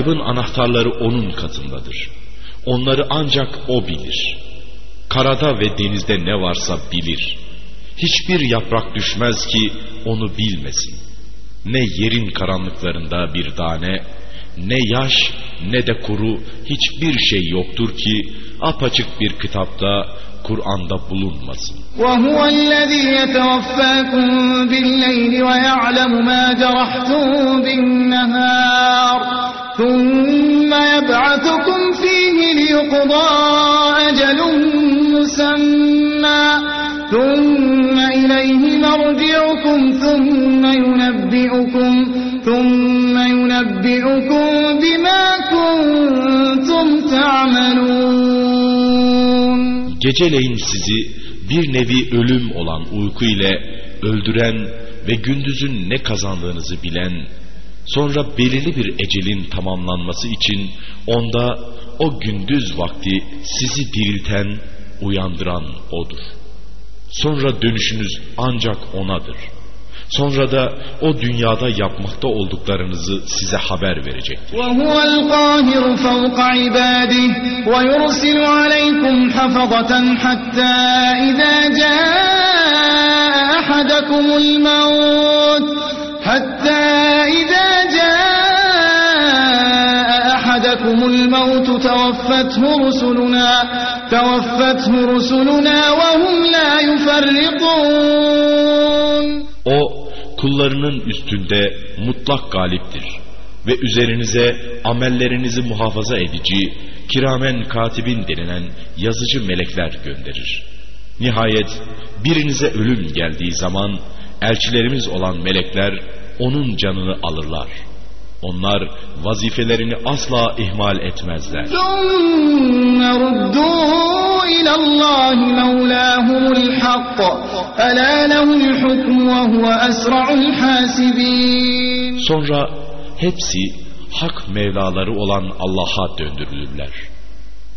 Gaybın anahtarları onun katındadır. Onları ancak o bilir. Karada ve denizde ne varsa bilir. Hiçbir yaprak düşmez ki onu bilmesin. Ne yerin karanlıklarında bir tane, ne yaş ne de kuru hiçbir şey yoktur ki apaçık bir kitapta Kur'an'da bulunmasın. وهو الذي يتوفاكم بالليل ويعلم ما جرحتم بالنهار ثم يبعثكم فيه ليقضى أجل مسمى ثم إليه مرجعكم ثم ينبئكم ثم ينبئكم بما كنتم تعملون Geceleyin sizi bir nevi ölüm olan uyku ile öldüren ve gündüzün ne kazandığınızı bilen, sonra belirli bir ecelin tamamlanması için onda o gündüz vakti sizi dirilten, uyandıran O'dur. Sonra dönüşünüz ancak O'nadır. Sonra da o dünyada yapmakta olduklarınızı size haber verecektir. وهو القاهر فوق عباده ويرسل عليكم حفظة حتى إذا جاء أحدكم الموت حتى إذا جاء أحدكم الموت توفته رسلنا توفته رسلنا وهم لا يفرطون O kullarının üstünde mutlak galiptir ve üzerinize amellerinizi muhafaza edici, kiramen katibin denilen yazıcı melekler gönderir. Nihayet birinize ölüm geldiği zaman Elçilerimiz olan melekler onun canını alırlar. Onlar vazifelerini asla ihmal etmezler. Sonra hepsi hak mevlaları olan Allah'a döndürülürler.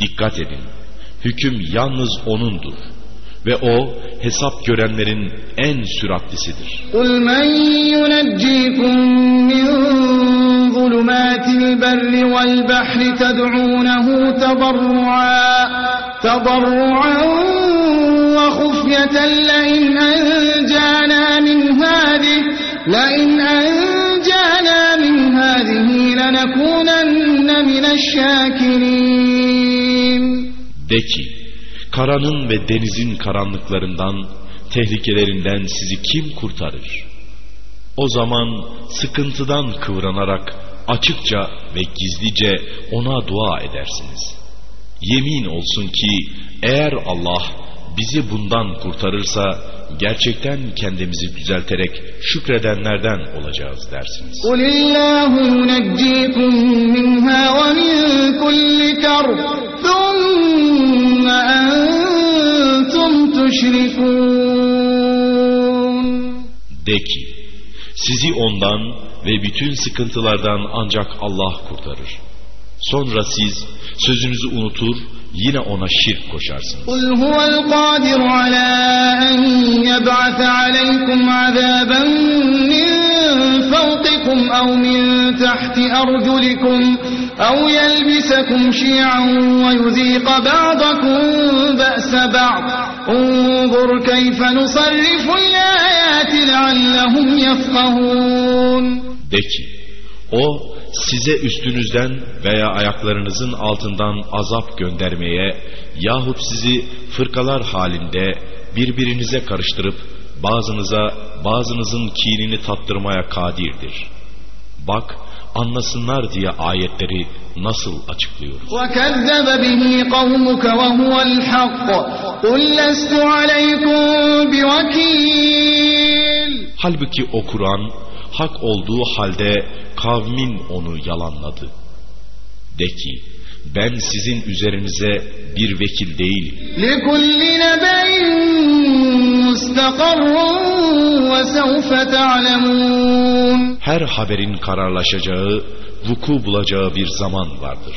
Dikkat edin, hüküm yalnız O'nundur ve O hesap görenlerin en süratlisidir. قل من ينجيكم من ظلمات البر والبحر تدعونه تضرعا تضرعا وخفية لئن أنجانا من هذه لئن أنجانا من هذه لنكونن من الشاكرين De ki, karanın ve denizin karanlıklarından, tehlikelerinden sizi kim kurtarır? O zaman sıkıntıdan kıvranarak açıkça ve gizlice ona dua edersiniz. Yemin olsun ki eğer Allah bizi bundan kurtarırsa gerçekten kendimizi düzelterek şükredenlerden olacağız dersiniz. De ki, sizi ondan ve bütün sıkıntılardan ancak Allah kurtarır. Sonra siz sözünüzü unutur yine ona şirk koşarsınız. Kul huvel kadir ala en yeb'ate aleykum azaben min fevkikum ev min tahti arculikum ev yelbisekum şi'an ve yuziqa ba'dakum ba'se ba'd. انظر كيف نصرف الآيات لعلهم يفقهون De ki, o size üstünüzden veya ayaklarınızın altından azap göndermeye yahut sizi fırkalar halinde birbirinize karıştırıp bazınıza bazınızın kinini tattırmaya kadirdir. Bak anlasınlar diye ayetleri nasıl açıklıyoruz. وكذب به قومك وهو الحق قل لست عليكم بوكيل Halbuki o Kur'an hak olduğu halde kavmin onu yalanladı. De ki ben sizin üzerinize bir vekil değilim. Her haberin kararlaşacağı, vuku bulacağı bir zaman vardır.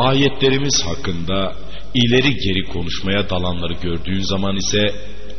Ayetlerimiz hakkında ileri geri konuşmaya dalanları gördüğün zaman ise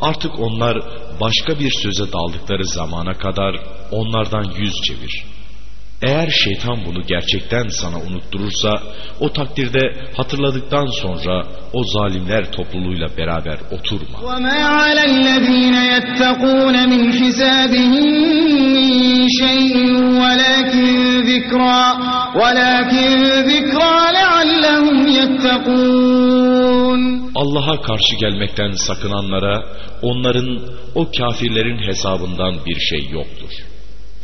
artık onlar başka bir söze daldıkları zamana kadar onlardan yüz çevir. Eğer şeytan bunu gerçekten sana unutturursa o takdirde hatırladıktan sonra o zalimler topluluğuyla beraber oturma. وما على الذين يتقون من حسابهم من شيء ولكن ذكرى ولكن ذكرى لعلهم يتقون Allah'a karşı gelmekten sakınanlara onların o kafirlerin hesabından bir şey yoktur.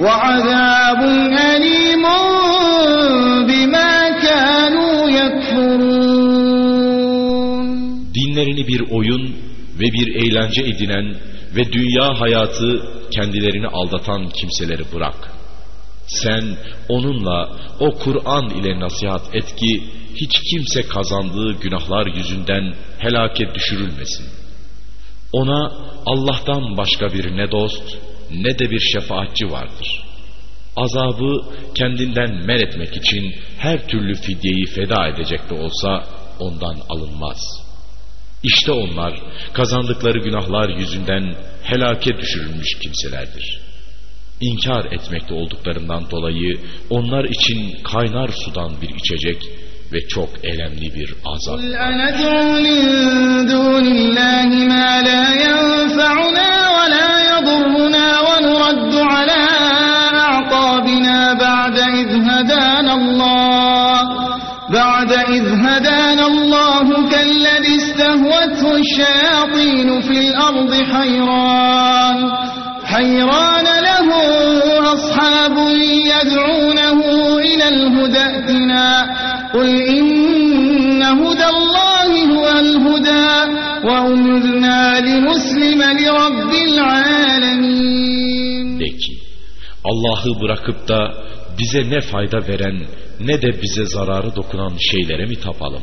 وعذاب أليم بما كانوا يكفرون Dinlerini bir oyun ve bir eğlence edinen ve dünya hayatı kendilerini aldatan kimseleri bırak. Sen onunla o Kur'an ile nasihat et ki hiç kimse kazandığı günahlar yüzünden helake düşürülmesin. Ona Allah'tan başka bir ne dost ne de bir şefaatçi vardır. Azabı kendinden men etmek için her türlü fidyeyi feda edecek de olsa ondan alınmaz.'' İşte onlar kazandıkları günahlar yüzünden helake düşürülmüş kimselerdir. İnkar etmekte olduklarından dolayı onlar için kaynar sudan bir içecek ve çok elemli bir azap. استهوته الشياطين في الأرض حيران حيران له أصحاب يدعونه إلى الهدى ائتنا قل إن هدى الله هو الهدى وأمرنا لنسلم لرب العالمين De ki Allah'ı bırakıp da bize ne fayda veren ne de bize zararı dokunan şeylere mi tapalım?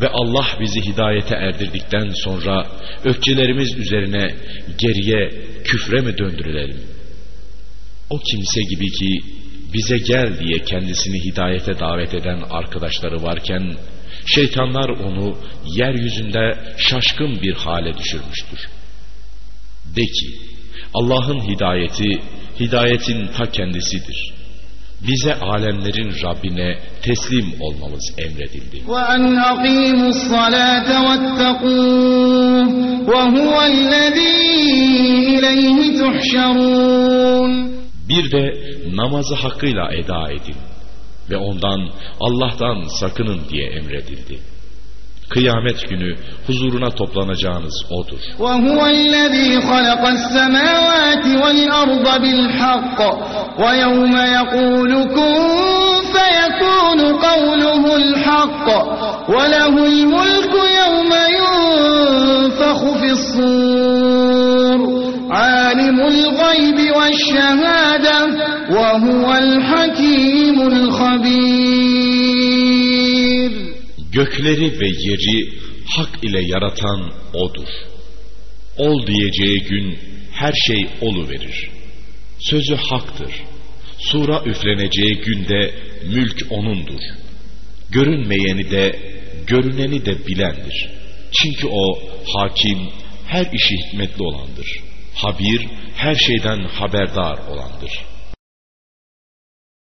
Ve Allah bizi hidayete erdirdikten sonra öfkelerimiz üzerine geriye küfre mi döndürülelim? O kimse gibi ki bize gel diye kendisini hidayete davet eden arkadaşları varken şeytanlar onu yeryüzünde şaşkın bir hale düşürmüştür. De ki Allah'ın hidayeti hidayetin ta kendisidir bize alemlerin Rabbine teslim olmamız emredildi. Bir de namazı hakkıyla eda edin ve ondan Allah'tan sakının diye emredildi. Kıyamet günü huzuruna toplanacağınız O'dur. وهو الذي خلق السماوات والأرض بالحق ويوم فيكون قوله الحق وله الملك يوم ينفخ في الصور عالم الغيب والشهادة وهو الحكيم الخبير Gökleri ve yeri hak ile yaratan O'dur. Ol diyeceği gün her şey olu verir. Sözü haktır. Sura üfleneceği günde mülk O'nundur. Görünmeyeni de, görüneni de bilendir. Çünkü O hakim, her işi hikmetli olandır. Habir, her şeyden haberdar olandır.''